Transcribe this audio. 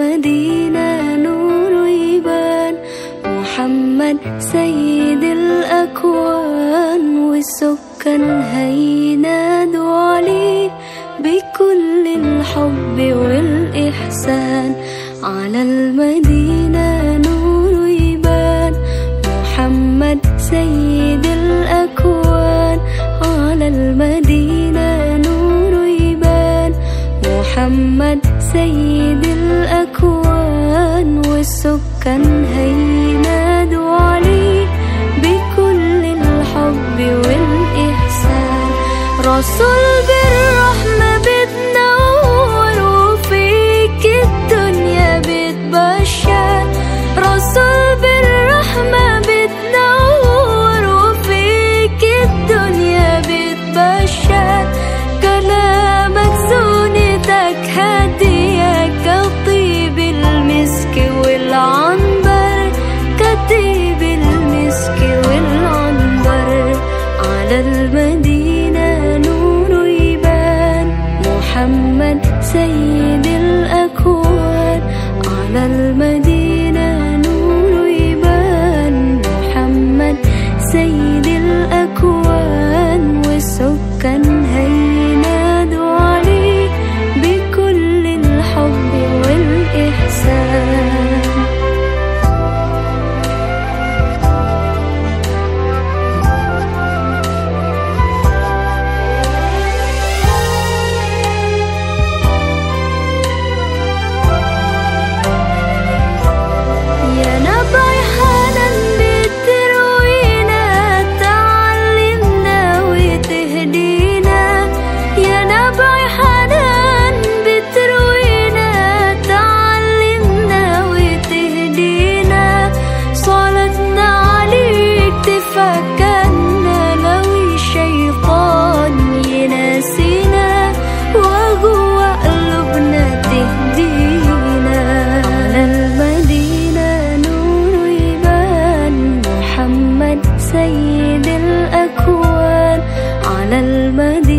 المدينة نور يبان. محمد سيد الأكوان والسكان هينادوا عليه بكل الحب والإحسان. على المدينة نور يبان. محمد سيد الأكوان. على المدينة محمد سيد الأكوان والسكان هينادوا لو الشيطان يناسينا قلوبنا تهدينا. المدينة نور محمد سيد الأكوان. على المدينة